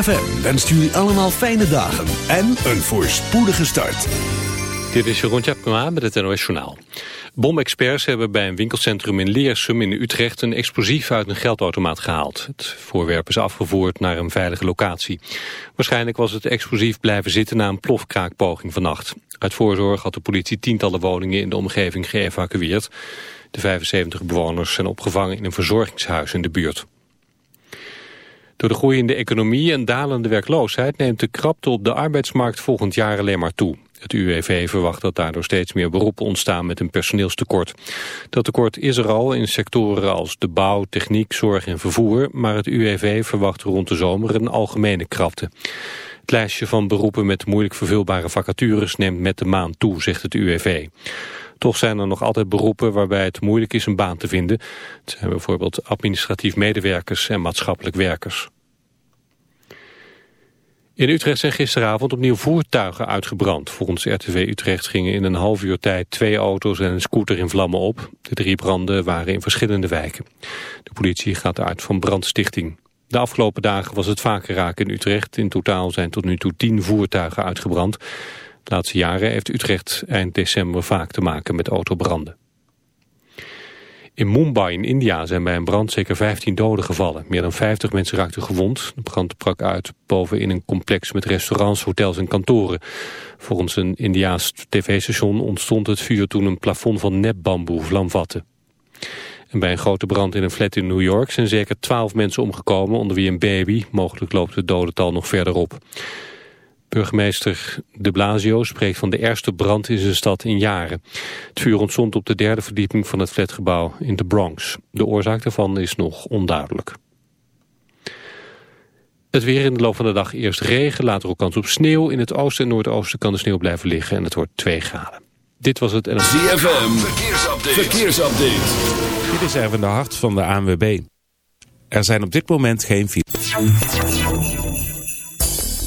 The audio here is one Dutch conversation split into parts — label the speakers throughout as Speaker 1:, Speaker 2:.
Speaker 1: ZFM wenst jullie allemaal fijne dagen en een voorspoedige start.
Speaker 2: Dit is Jeroen Tjepkema met het NOS Journaal. Bomexperts hebben bij een winkelcentrum in Leersum in Utrecht een explosief uit een geldautomaat gehaald. Het voorwerp is afgevoerd naar een veilige locatie. Waarschijnlijk was het explosief blijven zitten na een plofkraakpoging vannacht. Uit voorzorg had de politie tientallen woningen in de omgeving geëvacueerd. De 75 bewoners zijn opgevangen in een verzorgingshuis in de buurt. Door de groeiende economie en dalende werkloosheid neemt de krapte op de arbeidsmarkt volgend jaar alleen maar toe. Het UWV verwacht dat daardoor steeds meer beroepen ontstaan met een personeelstekort. Dat tekort is er al in sectoren als de bouw, techniek, zorg en vervoer, maar het UWV verwacht rond de zomer een algemene krapte. Het lijstje van beroepen met moeilijk vervulbare vacatures neemt met de maand toe, zegt het UWV. Toch zijn er nog altijd beroepen waarbij het moeilijk is een baan te vinden. Het zijn bijvoorbeeld administratief medewerkers en maatschappelijk werkers. In Utrecht zijn gisteravond opnieuw voertuigen uitgebrand. Volgens RTV Utrecht gingen in een half uur tijd twee auto's en een scooter in vlammen op. De drie branden waren in verschillende wijken. De politie gaat uit van brandstichting. De afgelopen dagen was het vaker raak in Utrecht. In totaal zijn tot nu toe tien voertuigen uitgebrand. De laatste jaren heeft Utrecht eind december vaak te maken met autobranden. In Mumbai in India zijn bij een brand zeker 15 doden gevallen. Meer dan 50 mensen raakten gewond. De brand brak uit boven in een complex met restaurants, hotels en kantoren. Volgens een Indiaas tv-station ontstond het vuur toen een plafond van nepbamboe vlam vatte. En bij een grote brand in een flat in New York zijn zeker 12 mensen omgekomen, onder wie een baby. Mogelijk loopt het dodental nog verder op. Burgemeester de Blasio spreekt van de ergste brand in zijn stad in jaren. Het vuur ontstond op de derde verdieping van het flatgebouw in de Bronx. De oorzaak daarvan is nog onduidelijk. Het weer in de loop van de dag eerst regen, later ook kans op sneeuw. In het oosten en noordoosten kan de sneeuw blijven liggen en het wordt 2 graden. Dit was het...
Speaker 1: ZFM, verkeersupdate. verkeersupdate.
Speaker 3: Dit is even de hart van de ANWB. Er zijn op dit moment geen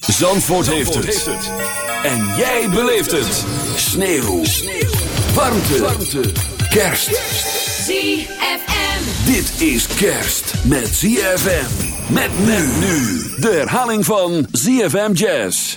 Speaker 1: Zandvoort, heeft, het. En jij beleeft het. Sneeuw. Warmte. Warmte. Kerst.
Speaker 4: ZFM.
Speaker 1: Dit is kerst met ZFM. Met men nu. De herhaling van ZFM Jazz.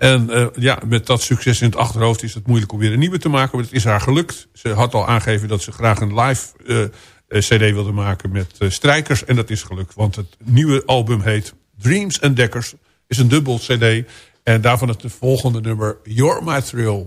Speaker 5: En uh, ja, met dat succes in het achterhoofd is het moeilijk om weer een nieuwe te maken. Maar het is haar gelukt. Ze had al aangegeven dat ze graag een live uh, cd wilde maken met uh, strijkers. En dat is gelukt. Want het nieuwe album heet Dreams and Deckers. Is een dubbel cd. En daarvan het de volgende nummer You're My Thrill.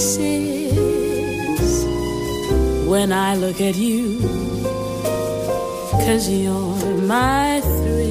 Speaker 6: pieces when I look at you. Cause you're my thrill.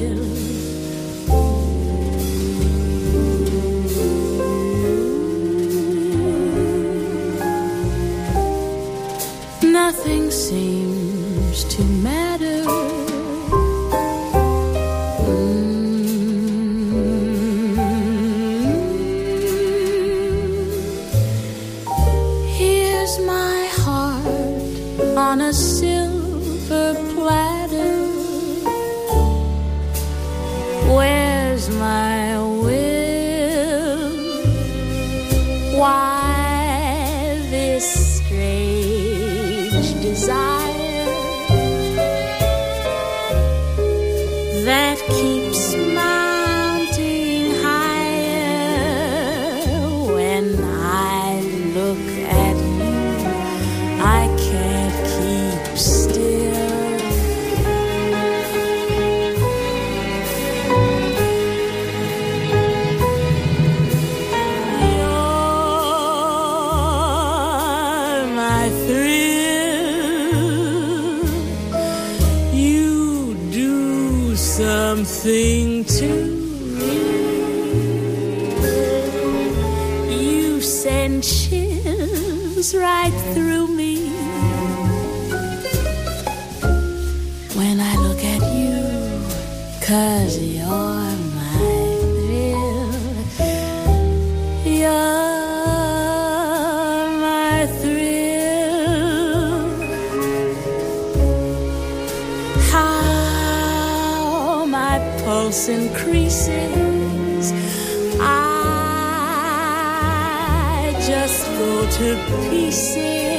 Speaker 6: Cause you're my thrill. You're my thrill. How my pulse increases. I just go to pieces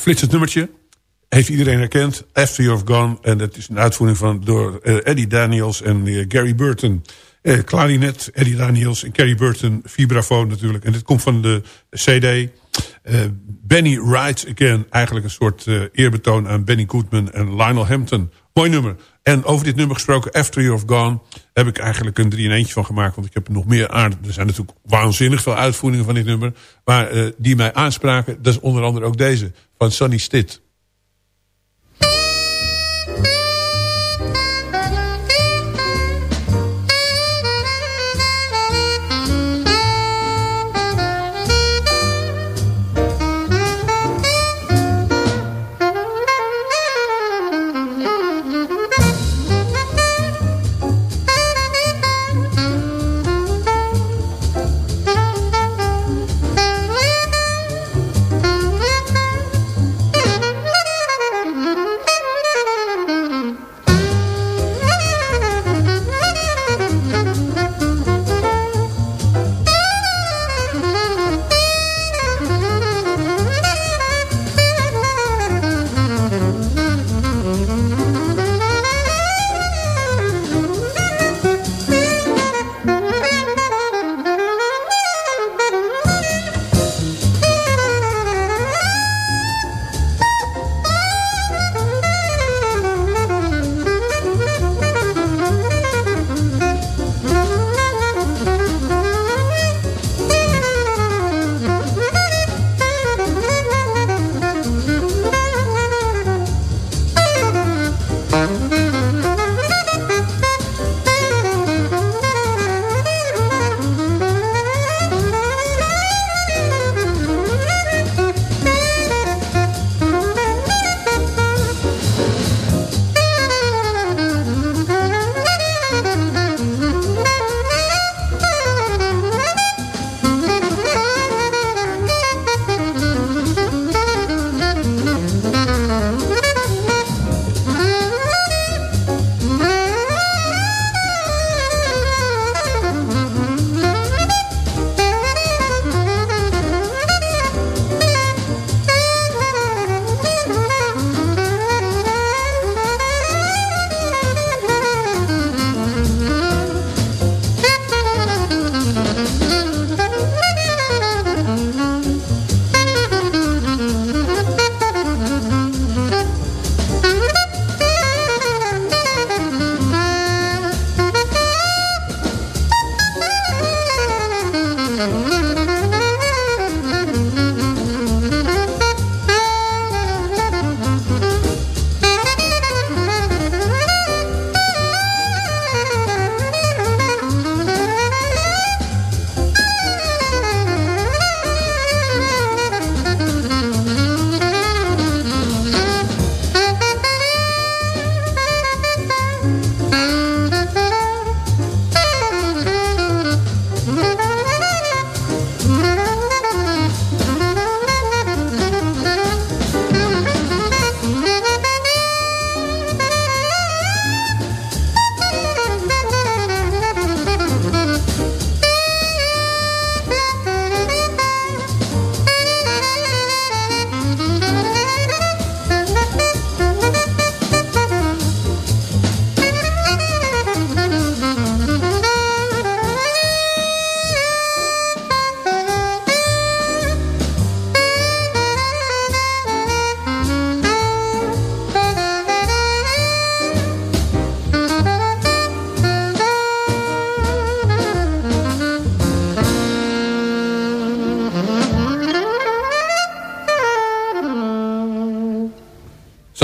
Speaker 5: flitsend nummertje. Heeft iedereen herkend. After You're Gone. En dat is een uitvoering van door eh, Eddie Daniels en eh, Gary Burton. Uh, klarinet, Eddie Daniels en Gary Burton. Vibrafoon natuurlijk. En dit komt van de CD. Benny Rides Again. Eigenlijk een soort eerbetoon aan Benny Goodman en Lionel Hampton. Mooi nummer. En over dit nummer gesproken, After You're Gone... heb ik eigenlijk een 3 in eentje van gemaakt. Want ik heb nog meer aan. Er zijn natuurlijk waanzinnig veel uitvoeringen van dit nummer. Maar uh, die mij aanspraken, dat is onder andere ook deze. Van Sonny Stitt.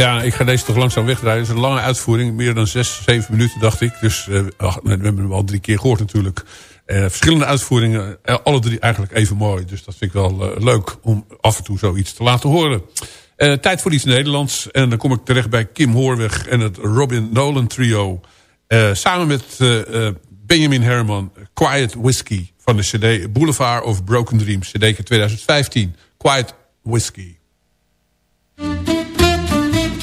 Speaker 5: Ja, ik ga deze toch langzaam wegdraaien. Het is een lange uitvoering, meer dan zes, zeven minuten dacht ik. Dus ach, we hebben hem al drie keer gehoord natuurlijk. Uh, verschillende uitvoeringen, uh, alle drie eigenlijk even mooi. Dus dat vind ik wel leuk om af en toe zoiets te laten horen. tijd voor iets Nederlands. En dan kom ik terecht bij Kim Hoorweg en het Robin Nolan trio. samen met Benjamin Herman, Quiet Whiskey van de cd Boulevard of Broken Dreams, cd 2015. Quiet Whiskey.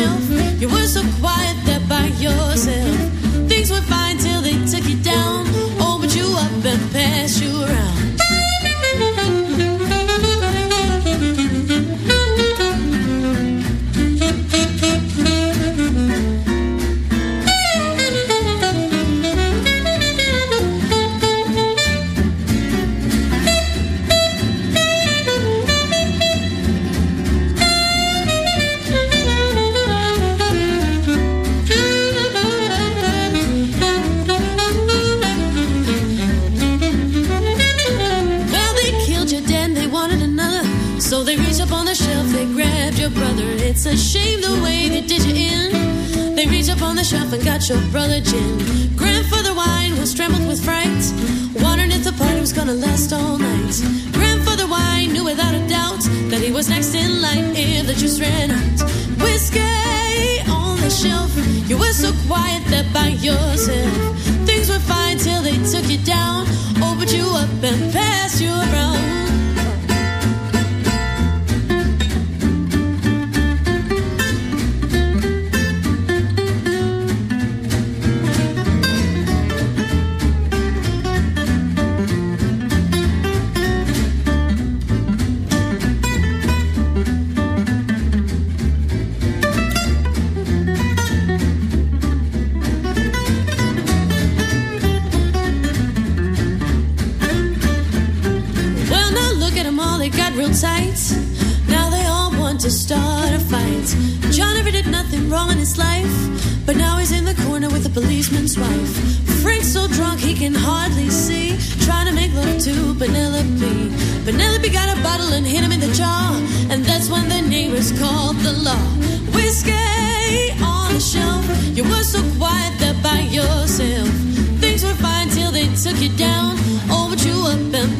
Speaker 7: shelf. You were so quiet there by yourself. Things were fine till they took you down. Oh, Opened you up and passed you around. It's a shame the way they did you in. They reached up on the shelf and got your brother gin. Grandfather wine was trembled with fright, wondering if the party was gonna last all night. Grandfather wine knew without a doubt that he was next in line if the juice ran out. Whiskey on the shelf, you were so quiet there by yourself. Things were fine till they took you down, opened you up and passed you around. Policeman's wife. Frank's so drunk he can hardly see. Trying to make love to Penelope. Penelope got a bottle and hit him in the jaw. And that's when the neighbors called the law. Whiskey on the shelf. You were so quiet there by yourself. Things were fine till they took you down. Oh, Over you up and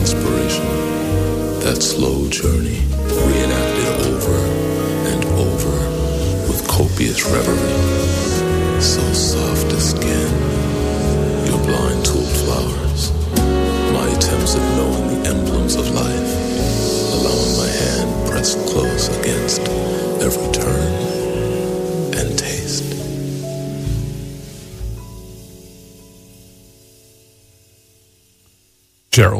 Speaker 8: inspiration. That slow journey reenacted over and over with copious reverie. So soft a skin, your blind tooled flowers. My attempts at knowing the emblems of life, allowing my hand pressed close against every turn and taste.
Speaker 5: Gerald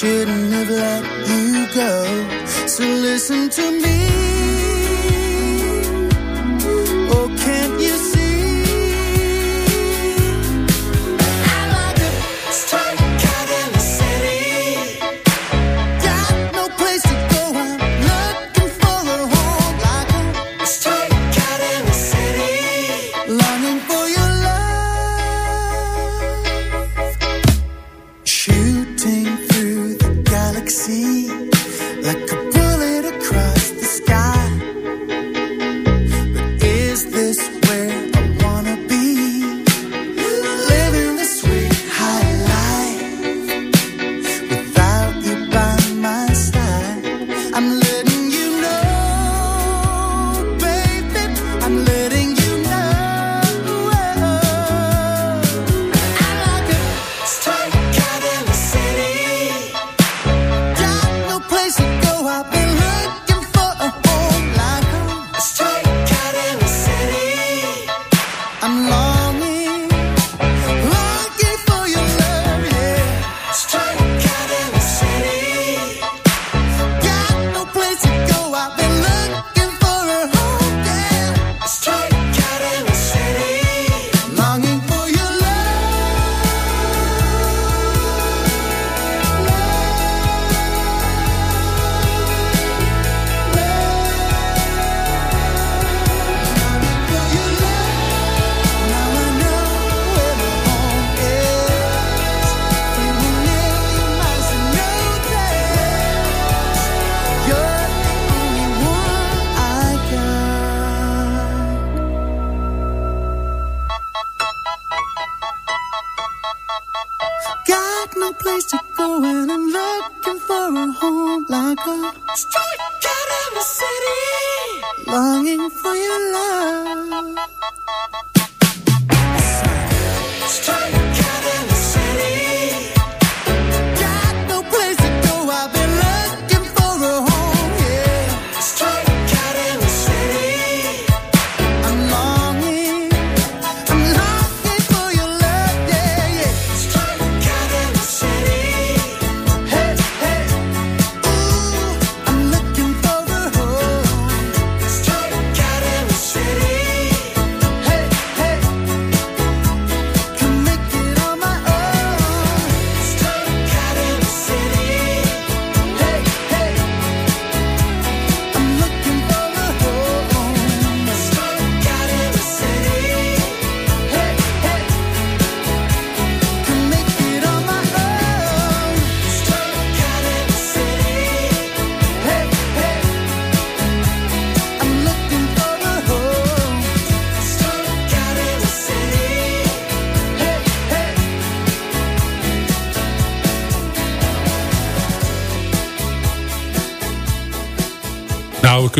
Speaker 9: Shouldn't have let you go. So listen to me.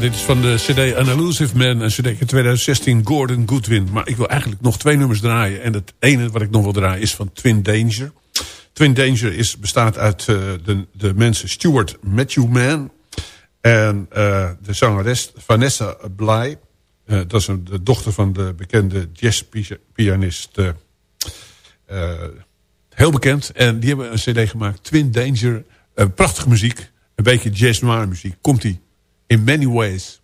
Speaker 5: Dit is van de cd An Elusive Man. Een cd in 2016, Gordon Goodwin. Maar ik wil eigenlijk nog twee nummers draaien. En het ene wat ik nog wil draaien is van Twin Danger. Twin Danger is, bestaat uit uh, de, de mensen Stuart Matthew Man... en uh, de zangeres Vanessa Bly. Uh, dat is de dochter van de bekende jazzpianist... heel bekend. En die hebben een cd gemaakt, Twin Danger. prachtige muziek, een beetje jazz noir muziek. Komt-ie. In many ways.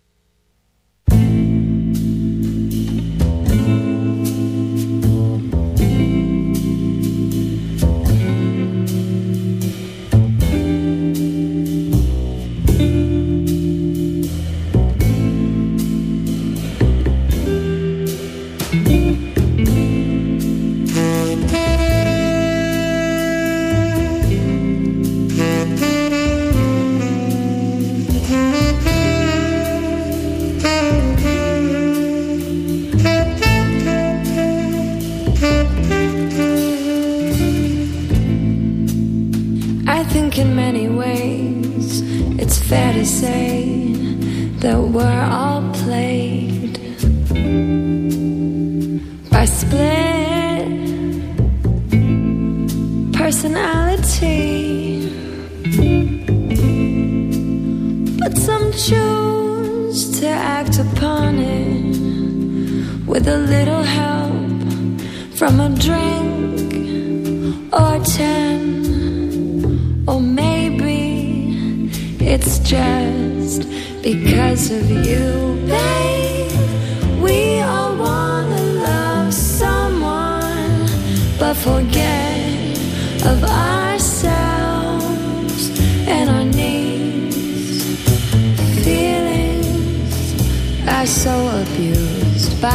Speaker 10: Are so abused by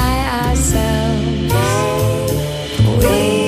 Speaker 10: ourselves. We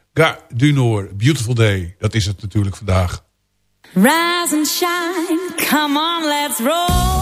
Speaker 5: Gare du Beautiful Day. Dat is het natuurlijk vandaag.
Speaker 10: Rise and shine, come on, let's roll.